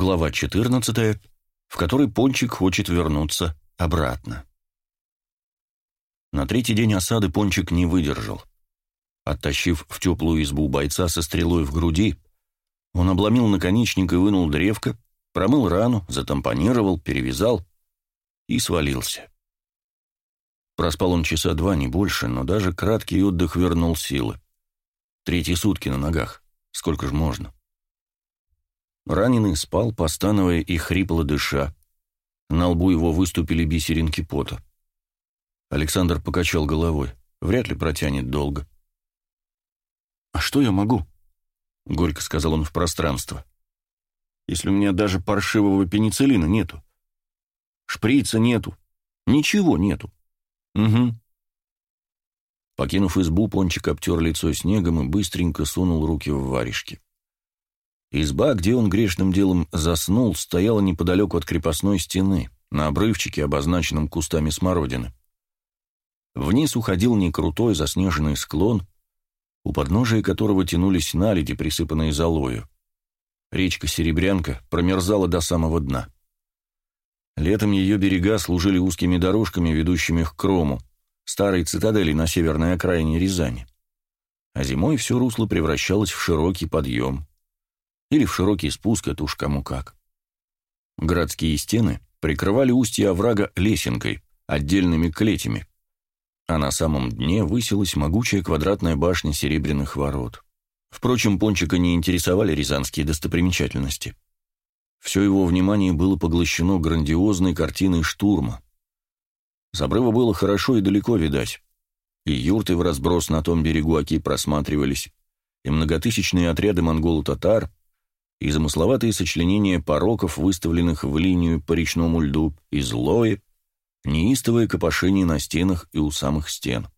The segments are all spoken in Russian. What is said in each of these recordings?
Глава 14, в которой Пончик хочет вернуться обратно. На третий день осады Пончик не выдержал. Оттащив в теплую избу бойца со стрелой в груди, он обломил наконечник и вынул древко, промыл рану, затампонировал, перевязал и свалился. Проспал он часа два, не больше, но даже краткий отдых вернул силы. Третьи сутки на ногах. Сколько ж можно? Раненый спал, постановая и хрипло дыша. На лбу его выступили бисеринки пота. Александр покачал головой. Вряд ли протянет долго. «А что я могу?» — горько сказал он в пространство. «Если у меня даже паршивого пенициллина нету. Шприца нету. Ничего нету. Угу». Покинув избу, Пончик обтер лицо снегом и быстренько сунул руки в варежки. Изба, где он грешным делом заснул, стояла неподалеку от крепостной стены, на обрывчике, обозначенном кустами смородины. Вниз уходил некрутой заснеженный склон, у подножия которого тянулись наледи, присыпанные золою. Речка Серебрянка промерзала до самого дна. Летом ее берега служили узкими дорожками, ведущими к Крому, старой цитадели на северной окраине Рязани. А зимой все русло превращалось в широкий подъем. Или в широкий спуск, это уж кому как. Городские стены прикрывали устье оврага лесенкой, отдельными клетями, а на самом дне высилась могучая квадратная башня серебряных ворот. Впрочем, Пончика не интересовали рязанские достопримечательности. Все его внимание было поглощено грандиозной картиной штурма. С обрыва было хорошо и далеко видать. И юрты в разброс на том берегу Оки просматривались, и многотысячные отряды монгол-татар, и замысловатые сочленения пороков, выставленных в линию по речному льду, и злое, неистовое копошение на стенах и у самых стен.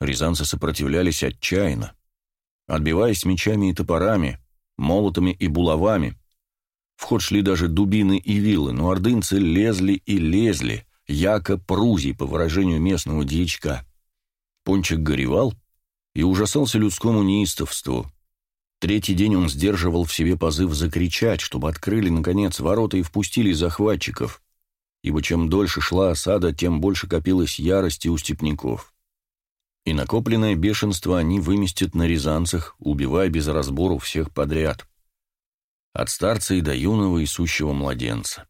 Рязанцы сопротивлялись отчаянно, отбиваясь мечами и топорами, молотами и булавами. В ход шли даже дубины и вилы, но ордынцы лезли и лезли, яко прузий, по выражению местного дьячка. Пончик горевал и ужасался людскому неистовству, Третий день он сдерживал в себе позыв закричать, чтобы открыли, наконец, ворота и впустили захватчиков, ибо чем дольше шла осада, тем больше копилось ярости у степняков. И накопленное бешенство они выместят на рязанцах, убивая без разбору всех подряд. От старца и до юного и сущего младенца.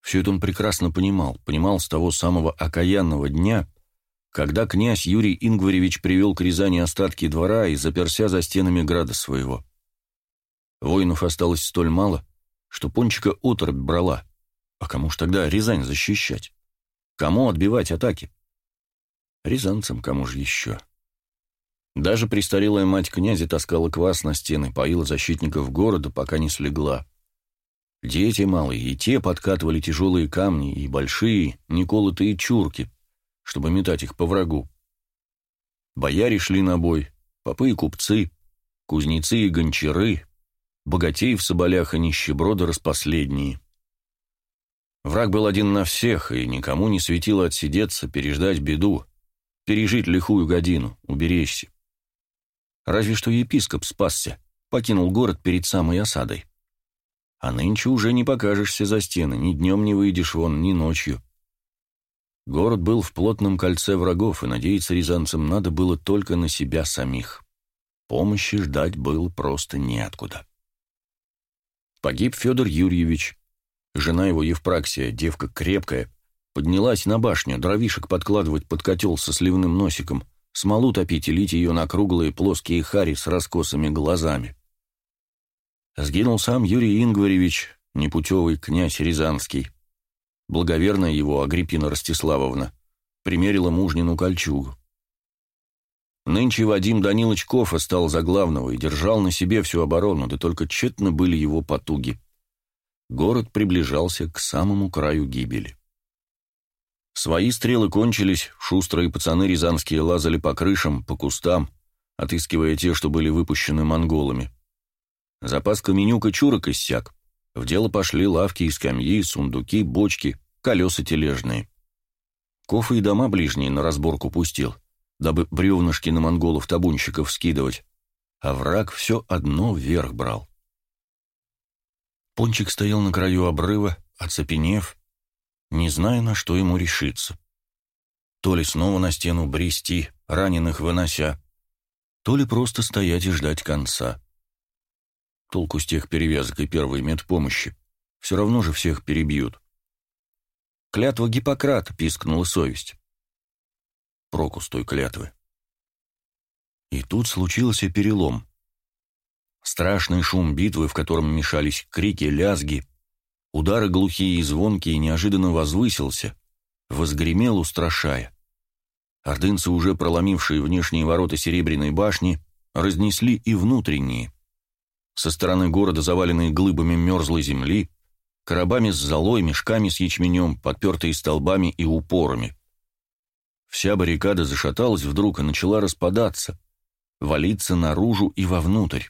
Все это он прекрасно понимал, понимал с того самого окаянного дня, когда князь Юрий Ингваревич привел к Рязани остатки двора и заперся за стенами града своего. Воинов осталось столь мало, что Пончика оторопь брала. А кому ж тогда Рязань защищать? Кому отбивать атаки? Рязанцам кому же еще? Даже престарелая мать князя таскала квас на стены, поила защитников города, пока не слегла. Дети малые, и те подкатывали тяжелые камни, и большие, неколотые чурки, чтобы метать их по врагу. Бояре шли на бой, попы и купцы, кузнецы и гончары, богатеи в соболях и нищеброды распоследние. Враг был один на всех, и никому не светило отсидеться, переждать беду, пережить лихую годину, уберечься. Разве что епископ спасся, покинул город перед самой осадой. А нынче уже не покажешься за стены, ни днем не выйдешь вон, ни ночью. Город был в плотном кольце врагов, и надеяться рязанцам надо было только на себя самих. Помощи ждать было просто неоткуда. Погиб Федор Юрьевич. Жена его Евпраксия, девка крепкая, поднялась на башню, дровишек подкладывать под котел со сливным носиком, смолу топить и лить ее на круглые плоские хари с раскосыми глазами. Сгинул сам Юрий Ингваревич, непутевый князь Рязанский. Благоверная его, Агриппина Ростиславовна, примерила мужнину кольчугу. Нынче Вадим Данилович Кофа стал за главного и держал на себе всю оборону, да только тщетно были его потуги. Город приближался к самому краю гибели. Свои стрелы кончились, шустрые пацаны рязанские лазали по крышам, по кустам, отыскивая те, что были выпущены монголами. Запас каменюк и чурок иссяк. В дело пошли лавки и скамьи, сундуки, бочки, колеса тележные. Кофы и дома ближние на разборку пустил, дабы бревнышки на монголов-табунщиков скидывать, а враг все одно вверх брал. Пончик стоял на краю обрыва, оцепенев, не зная, на что ему решиться. То ли снова на стену брести, раненых вынося, то ли просто стоять и ждать конца. Толку с тех перевязок и первой медпомощи. Все равно же всех перебьют. «Клятва Гиппократа!» — пискнула совесть. Проку с той клятвы. И тут случился перелом. Страшный шум битвы, в котором мешались крики, лязги, удары глухие и звонкие, неожиданно возвысился, возгремел, устрашая. Ордынцы, уже проломившие внешние ворота Серебряной башни, разнесли и внутренние. Со стороны города, заваленные глыбами мерзлой земли, коробами с золой, мешками с ячменем, подпертые столбами и упорами. Вся баррикада зашаталась вдруг и начала распадаться, валиться наружу и вовнутрь.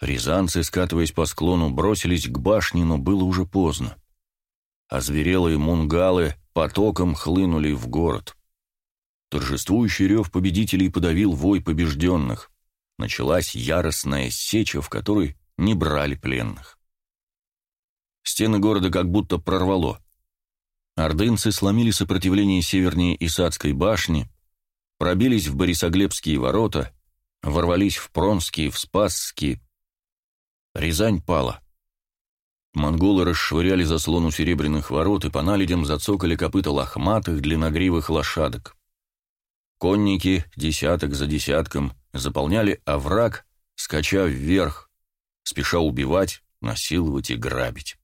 Рязанцы, скатываясь по склону, бросились к башне, но было уже поздно. Озверелые мунгалы потоком хлынули в город. Торжествующий рев победителей подавил вой побежденных. Началась яростная сеча, в которой не брали пленных. Стены города как будто прорвало. Ордынцы сломили сопротивление севернее Исадской башни, пробились в Борисоглебские ворота, ворвались в Пронские, в Спасские. Рязань пала. Монголы расшвыряли заслону серебряных ворот и по наледям зацокали копыта лохматых длинногривых лошадок. Конники, десяток за десятком, заполняли овраг, скача вверх, спеша убивать, насиловать и грабить.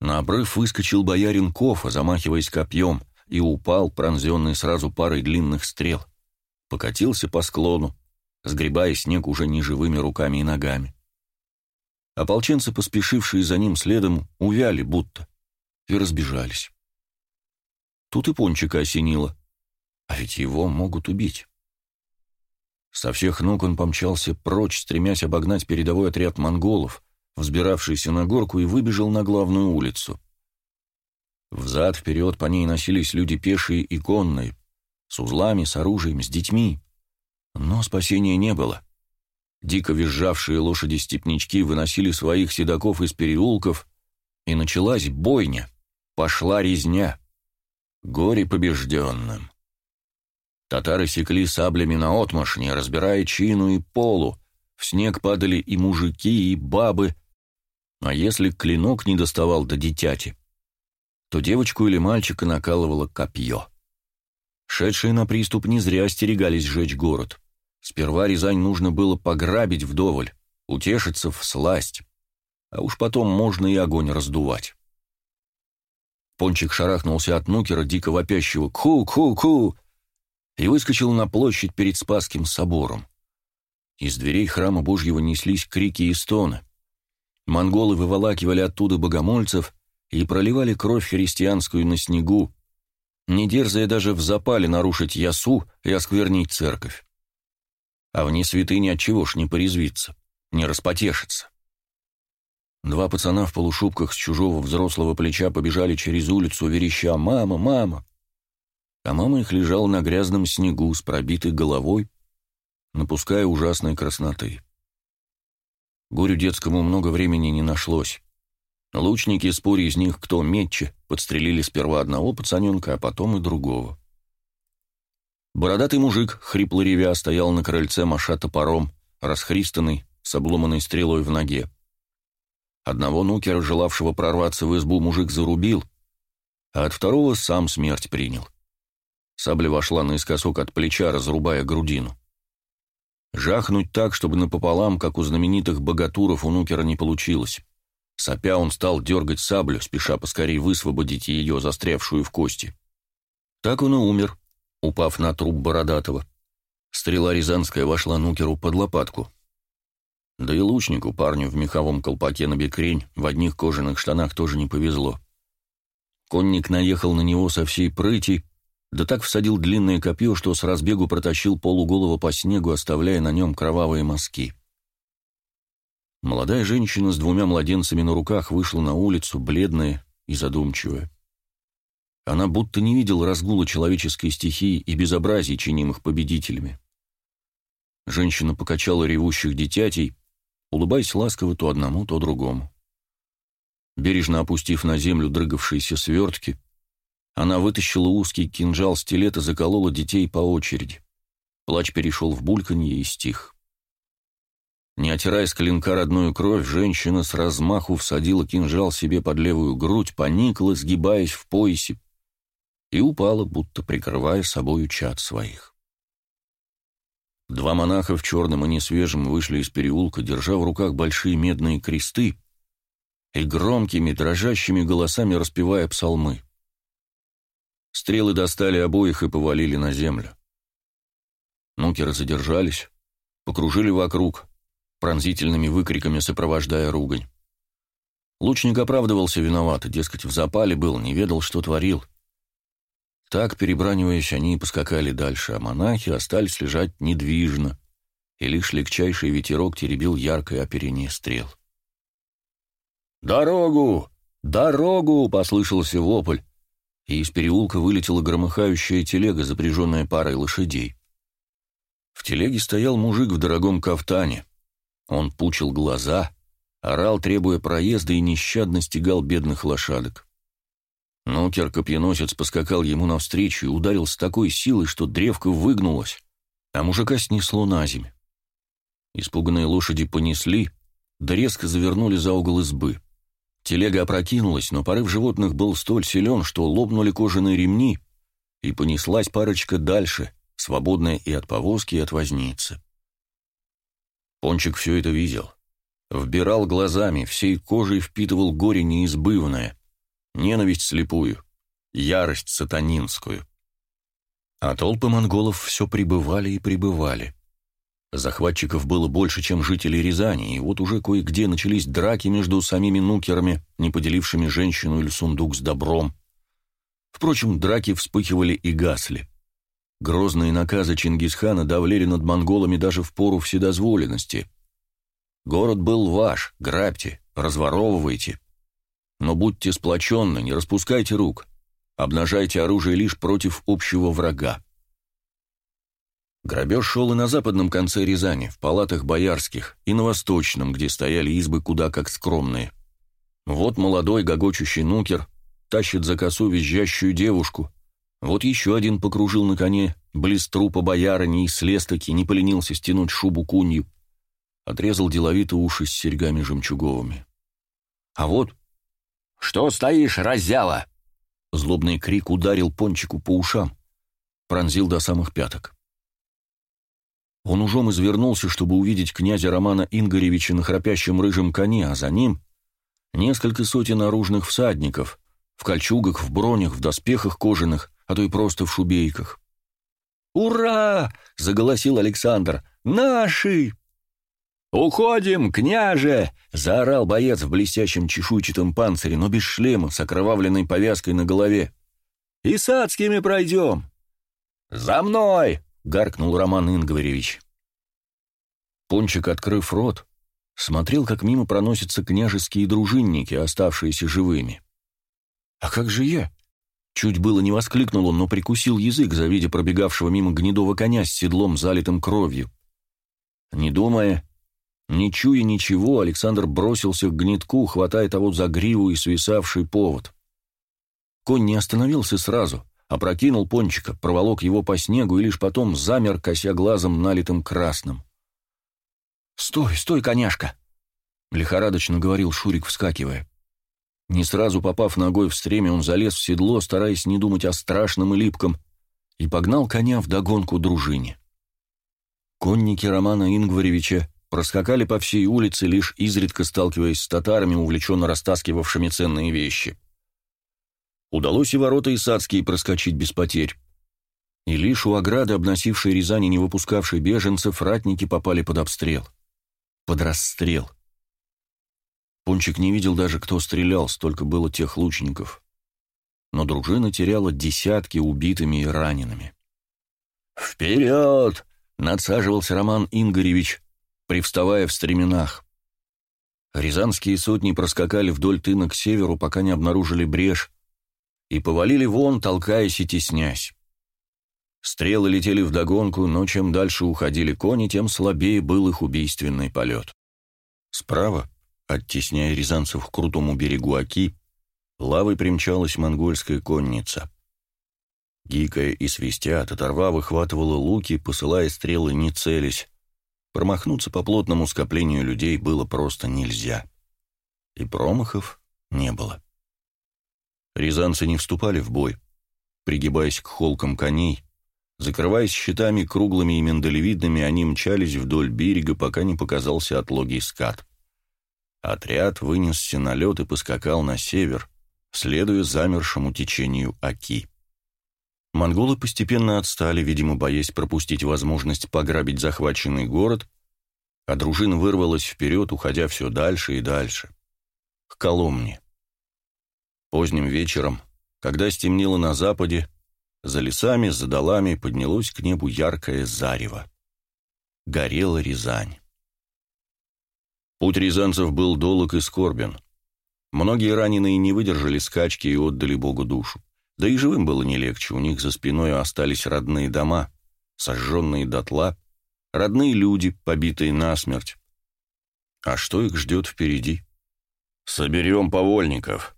На обрыв выскочил боярин Кофа, замахиваясь копьем, и упал, пронзенный сразу парой длинных стрел. Покатился по склону, сгребая снег уже неживыми руками и ногами. Ополченцы, поспешившие за ним следом, увяли будто и разбежались. Тут и Пончика осенило. А ведь его могут убить. Со всех ног он помчался прочь, стремясь обогнать передовой отряд монголов, взбиравшийся на горку, и выбежал на главную улицу. Взад-вперед по ней носились люди пешие и конные, с узлами, с оружием, с детьми. Но спасения не было. Дико визжавшие лошади-степнячки выносили своих седаков из переулков, и началась бойня, пошла резня. Горе побежденным. Татары секли саблями наотмашь, не разбирая чину и полу. В снег падали и мужики, и бабы. А если клинок не доставал до дитяти, то девочку или мальчика накалывало копье. Шедшие на приступ не зря остерегались сжечь город. Сперва Рязань нужно было пограбить вдоволь, утешиться в сласть, а уж потом можно и огонь раздувать. Пончик шарахнулся от нукера, дико вопящего «Ку-ку-ку!» И выскочил на площадь перед Спасским собором. Из дверей храма Божьего неслись крики и стоны. Монголы выволакивали оттуда богомольцев и проливали кровь христианскую на снегу, не дерзая даже в запале нарушить ясу и осквернить церковь. А вне святыни отчего ж не порезвиться, не распотешиться. Два пацана в полушубках с чужого взрослого плеча побежали через улицу, вереща «Мама! Мама!» А мама их лежала на грязном снегу с пробитой головой, напуская ужасной красноты. Горю детскому много времени не нашлось. Лучники, споря из них, кто метче, подстрелили сперва одного пацаненка, а потом и другого. Бородатый мужик, хрипло ревя, стоял на крыльце, маша топором, расхристанный, с обломанной стрелой в ноге. Одного нукера, желавшего прорваться в избу, мужик зарубил, а от второго сам смерть принял. Сабля вошла наискосок от плеча, разрубая грудину. Жахнуть так, чтобы напополам, как у знаменитых богатуров, у нукера не получилось. Сопя он стал дергать саблю, спеша поскорее высвободить ее, застрявшую в кости. Так он и умер, упав на труп Бородатого. Стрела Рязанская вошла нукеру под лопатку. Да и лучнику, парню в меховом колпаке на бекрень, в одних кожаных штанах тоже не повезло. Конник наехал на него со всей прыти, да так всадил длинное копье, что с разбегу протащил полуголого по снегу, оставляя на нем кровавые мазки. Молодая женщина с двумя младенцами на руках вышла на улицу, бледная и задумчивая. Она будто не видела разгула человеческой стихии и безобразий, чинимых победителями. Женщина покачала ревущих детятей, улыбаясь ласково то одному, то другому. Бережно опустив на землю дрыгавшиеся свертки, она вытащила узкий кинжал-стилет и заколола детей по очереди. Плач перешел в бульканье и стих. Не отирая с клинка родную кровь, женщина с размаху всадила кинжал себе под левую грудь, поникла, сгибаясь в поясе, и упала, будто прикрывая собою чад своих. Два монаха в черном и несвежем вышли из переулка, держа в руках большие медные кресты и громкими, дрожащими голосами распевая псалмы. Стрелы достали обоих и повалили на землю. Нукеры задержались, покружили вокруг, пронзительными выкриками сопровождая ругань. Лучник оправдывался виноват, дескать, в запале был, не ведал, что творил. Так, перебраниваясь, они поскакали дальше, а монахи остались лежать недвижно, и лишь легчайший ветерок теребил яркое оперение стрел. «Дорогу! Дорогу!» — послышался вопль, и из переулка вылетела громыхающая телега, запряженная парой лошадей. В телеге стоял мужик в дорогом кафтане. Он пучил глаза, орал, требуя проезда, и нещадно стегал бедных лошадок. Нукер копьеносец поскакал ему навстречу и ударил с такой силой, что древко выгнулось, а мужика снесло на землю. Испуганные лошади понесли, да резко завернули за угол избы. Телега опрокинулась, но порыв животных был столь силен, что лопнули кожаные ремни, и понеслась парочка дальше, свободная и от повозки, и от возницы. Пончик все это видел. Вбирал глазами, всей кожей впитывал горе неизбывное, ненависть слепую, ярость сатанинскую. А толпы монголов все прибывали и прибывали. Захватчиков было больше, чем жителей Рязани, и вот уже кое-где начались драки между самими нукерами, не поделившими женщину или сундук с добром. Впрочем, драки вспыхивали и гасли. Грозные наказы Чингисхана давлели над монголами даже в пору вседозволенности. Город был ваш, грабьте, разворовывайте. Но будьте сплоченны, не распускайте рук, обнажайте оружие лишь против общего врага. Грабеж шел и на западном конце Рязани, в палатах боярских, и на восточном, где стояли избы куда как скромные. Вот молодой гогочущий нукер тащит за косу визжащую девушку, вот еще один покружил на коне, близ трупа боярыни и слез-таки не поленился стянуть шубу кунью. Отрезал деловито уши с серьгами жемчуговыми. А вот... «Что стоишь, разява?» Злобный крик ударил пончику по ушам, пронзил до самых пяток. Он ужом извернулся, чтобы увидеть князя Романа Ингоревича на храпящем рыжем коне, а за ним несколько сотен оружных всадников, в кольчугах, в бронях, в доспехах кожаных, а то и просто в шубейках. «Ура!» — заголосил Александр. «Наши!» «Уходим, княже!» — заорал боец в блестящем чешуйчатом панцире, но без шлема, с окровавленной повязкой на голове. «И садскими пройдем!» «За мной!» — гаркнул Роман Ингваревич. Пончик, открыв рот, смотрел, как мимо проносятся княжеские дружинники, оставшиеся живыми. «А как же я?» Чуть было не воскликнул он, но прикусил язык, завидя пробегавшего мимо гнедого коня с седлом, залитым кровью. Не думая, не чуя ничего, Александр бросился к гнетку, хватая того за гриву и свисавший повод. Конь не остановился сразу, а прокинул пончика, проволок его по снегу и лишь потом замер, кося глазом налитым красным. «Стой, стой, коняшка!» — лихорадочно говорил Шурик, вскакивая. Не сразу попав ногой в стремя, он залез в седло, стараясь не думать о страшном и липком, и погнал коня в догонку дружине. Конники Романа Ингваревича проскакали по всей улице, лишь изредка сталкиваясь с татарами, увлеченно растаскивавшими ценные вещи. Удалось и ворота Исадские проскочить без потерь. И лишь у ограды, обносившей Рязани, не выпускавшей беженцев, ратники попали под обстрел. Под расстрел. Пончик не видел даже, кто стрелял, столько было тех лучников. Но дружина теряла десятки убитыми и ранеными. «Вперед!» — надсаживался Роман Ингоревич, привставая в стременах. Рязанские сотни проскакали вдоль тына к северу, пока не обнаружили брешь, и повалили вон, толкаясь и теснясь. Стрелы летели вдогонку, но чем дальше уходили кони, тем слабее был их убийственный полет. Справа оттесняя рязанцев к крутому берегу Оки, лавой примчалась монгольская конница. Гикая и свистя, татарва выхватывала луки, посылая стрелы, не целясь. Промахнуться по плотному скоплению людей было просто нельзя. И промахов не было. Рязанцы не вступали в бой, пригибаясь к холкам коней, закрываясь щитами круглыми и миндалевидными, они мчались вдоль берега, пока не показался отлогий скат. Отряд вынесся на лед и поскакал на север, следуя замершему течению Оки. Монголы постепенно отстали, видимо, боясь пропустить возможность пограбить захваченный город, а дружина вырвалась вперед, уходя все дальше и дальше. К Коломне. Поздним вечером, когда стемнело на западе, за лесами, за долами поднялось к небу яркое зарево. Горела Рязань. Путь рязанцев был долг и скорбен. Многие раненые не выдержали скачки и отдали Богу душу. Да и живым было не легче, у них за спиной остались родные дома, сожженные дотла, родные люди, побитые насмерть. А что их ждет впереди? «Соберем повольников», —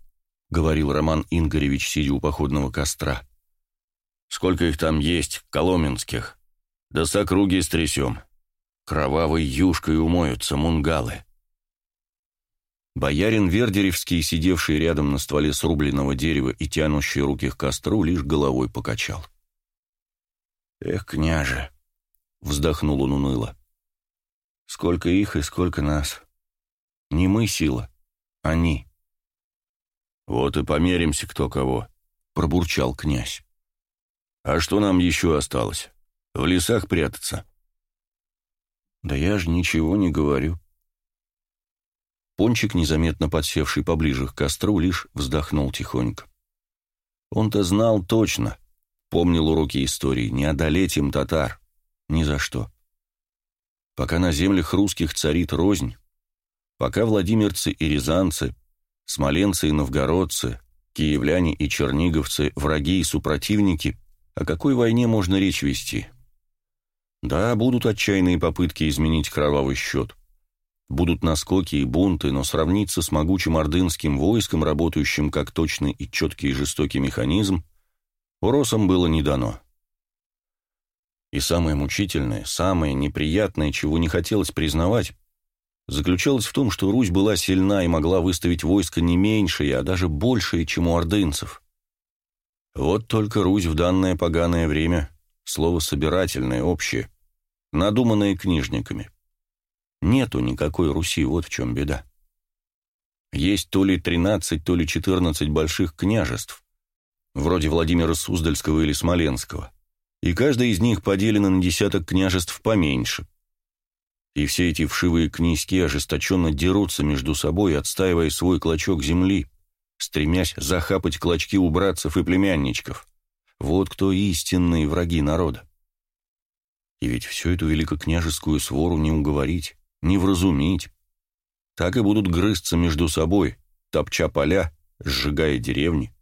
говорил Роман Ингоревич, сидя у походного костра. «Сколько их там есть, коломенских? Да с округи стрясем. Кровавой юшкой умоются мунгалы». Боярин Вердеревский, сидевший рядом на стволе срубленного дерева и тянущий руки к костру, лишь головой покачал. «Эх, княже!» — вздохнул он уныло. «Сколько их и сколько нас. Не мы сила, они». «Вот и померимся кто кого», — пробурчал князь. «А что нам еще осталось? В лесах прятаться?» «Да я же ничего не говорю», Пончик, незаметно подсевший поближе к костру, лишь вздохнул тихонько. Он-то знал точно, помнил уроки истории, не одолеть им татар. Ни за что. Пока на землях русских царит рознь, пока владимирцы и рязанцы, смоленцы и новгородцы, киевляне и черниговцы, враги и супротивники, о какой войне можно речь вести? Да, будут отчаянные попытки изменить кровавый счет. Будут наскоки и бунты, но сравниться с могучим ордынским войском, работающим как точный и четкий и жестокий механизм, уросам было не дано. И самое мучительное, самое неприятное, чего не хотелось признавать, заключалось в том, что Русь была сильна и могла выставить войско не меньшее, а даже большее, чем у ордынцев. Вот только Русь в данное поганое время — слово собирательное, общее, надуманное книжниками. Нету никакой Руси, вот в чем беда. Есть то ли 13, то ли 14 больших княжеств, вроде Владимира Суздальского или Смоленского, и каждое из них поделено на десяток княжеств поменьше. И все эти вшивые князьки ожесточенно дерутся между собой, отстаивая свой клочок земли, стремясь захапать клочки у братцев и племянничков. Вот кто истинные враги народа. И ведь всю эту великокняжескую свору не уговорить не вразумить. Так и будут грызться между собой, топча поля, сжигая деревни,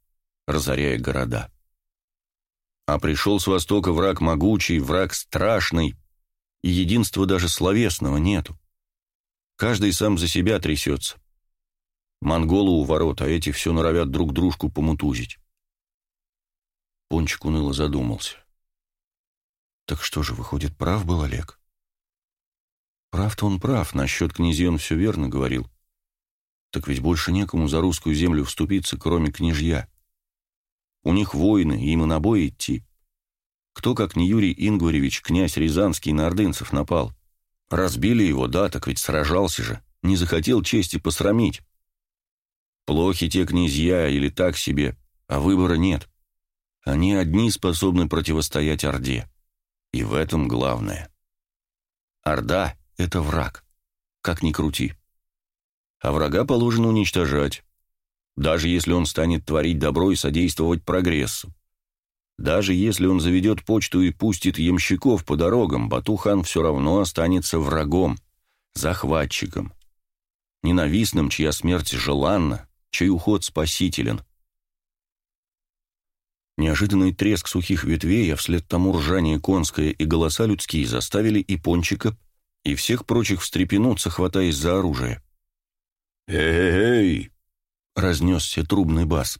разоряя города. А пришел с востока враг могучий, враг страшный, и единства даже словесного нету. Каждый сам за себя трясется. Монголы у ворот, а эти все норовят друг дружку помутузить. Пончик уныло задумался. Так что же, выходит, прав был Олег? Прав-то он прав, насчет князей он все верно говорил. Так ведь больше некому за русскую землю вступиться, кроме княжья. У них воины, им и на бой идти. Кто, как не Юрий Ингваревич, князь Рязанский, на ордынцев напал? Разбили его, да, так ведь сражался же, не захотел чести посрамить. Плохи те князья или так себе, а выбора нет. Они одни способны противостоять Орде. И в этом главное. Орда это враг. Как ни крути. А врага положено уничтожать. Даже если он станет творить добро и содействовать прогрессу. Даже если он заведет почту и пустит ямщиков по дорогам, Батухан все равно останется врагом, захватчиком. Ненавистным, чья смерть желанна, чей уход спасителен. Неожиданный треск сухих ветвей, а вслед тому ржание конское и голоса людские заставили и Пончика и всех прочих встрепенуться, хватаясь за оружие. «Эй!» — разнесся трубный бас.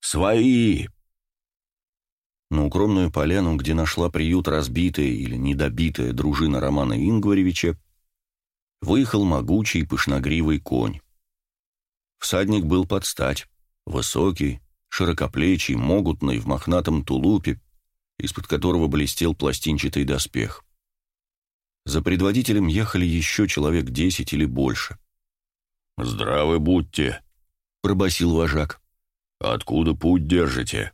«Свои!» На укромную поляну, где нашла приют разбитая или недобитая дружина Романа Ингваревича, выехал могучий пышногривый конь. Всадник был под стать, высокий, широкоплечий, могутный, в мохнатом тулупе, из-под которого блестел пластинчатый доспех. За предводителем ехали еще человек десять или больше. «Здравы будьте», — пробасил вожак. «Откуда путь держите?»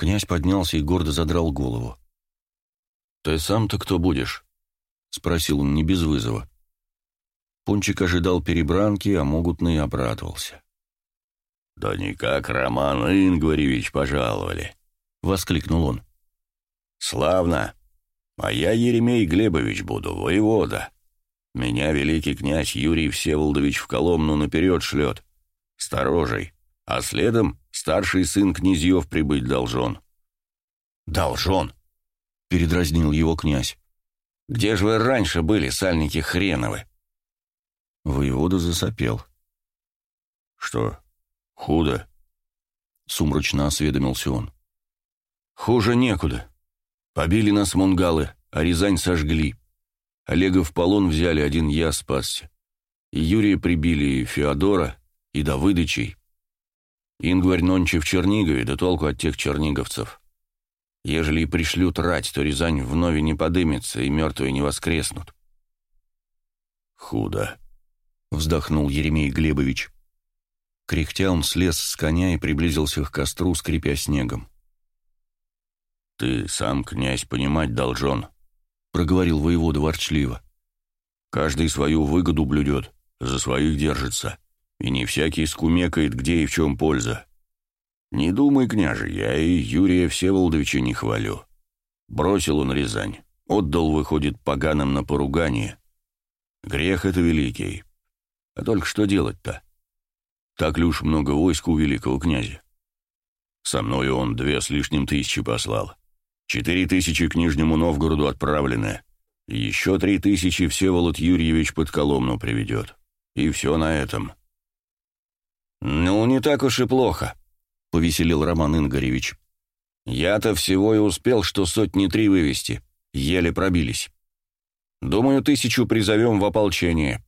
Князь поднялся и гордо задрал голову. «Ты сам-то кто будешь?» — спросил он не без вызова. Пончик ожидал перебранки, а могутный обрадовался. «Да никак Роман Ингваревич пожаловали», — воскликнул он. «Славно! А я Еремей Глебович буду, воевода. Меня великий князь Юрий Всеволодович в Коломну наперед шлет, сторожей, а следом старший сын князьев прибыть должен». «Должен!» — передразнил его князь. «Где же вы раньше были, сальники хреновы?» Воевода засопел. «Что, худо?» — сумрачно осведомился он. «Хуже некуда. Побили нас мунгалы, а Рязань сожгли. Олега в полон взяли, один я спасся. И Юрия прибили, и Феодора, и Давыдычей. Ингварь нонче в Чернигове, да толку от тех черниговцев. Ежели и пришлют рать, то Рязань вновь не подымется, и мертвые не воскреснут». «Худо», — вздохнул Еремей Глебович. Кряхтя он слез с коня и приблизился к костру, скрипя снегом. «Ты сам, князь, понимать должен», — проговорил воевода ворчливо. «Каждый свою выгоду блюдет, за своих держится, и не всякий скумекает, где и в чем польза. Не думай, княже, я и Юрия Всеволодовича не хвалю. Бросил он Рязань, отдал, выходит, поганым на поругание. Грех это великий, а только что делать-то? Так ли уж много войск у великого князя? Со мною он две с лишним тысячи послал. Четыре тысячи к Нижнему Новгороду отправлены. Еще три тысячи Всеволод Юрьевич под Коломну приведет. И все на этом. «Ну, не так уж и плохо», — повеселил Роман Ингоревич. «Я-то всего и успел, что сотни три вывести. Еле пробились. Думаю, тысячу призовем в ополчение.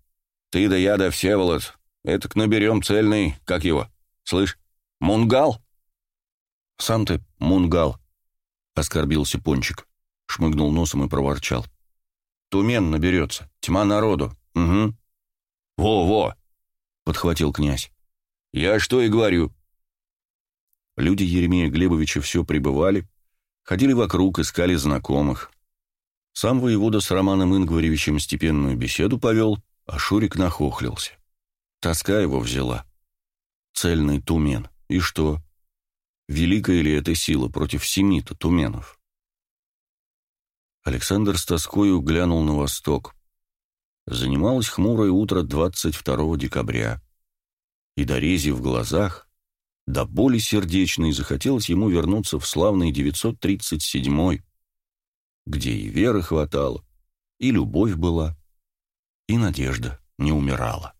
Ты да я да Всеволод. Этак наберем цельный, как его, слышь, мунгал?» «Сам ты мунгал», — оскорбился Пончик, шмыгнул носом и проворчал. «Тумен наберется, тьма народу, угу». «Во-во!» — подхватил князь. «Я что и говорю». Люди Еремея Глебовича все прибывали, ходили вокруг, искали знакомых. Сам воевода с Романом Ингваревичем степенную беседу повел, а Шурик нахохлился. Тоска его взяла. Цельный тумен. И что? Великая ли эта сила против семи-то туменов? Александр с тоскою глянул на восток. Занималось хмурое утро 22 декабря. И до рези в глазах, до боли сердечной захотелось ему вернуться в славный 937-й, где и веры хватало, и любовь была, и надежда не умирала.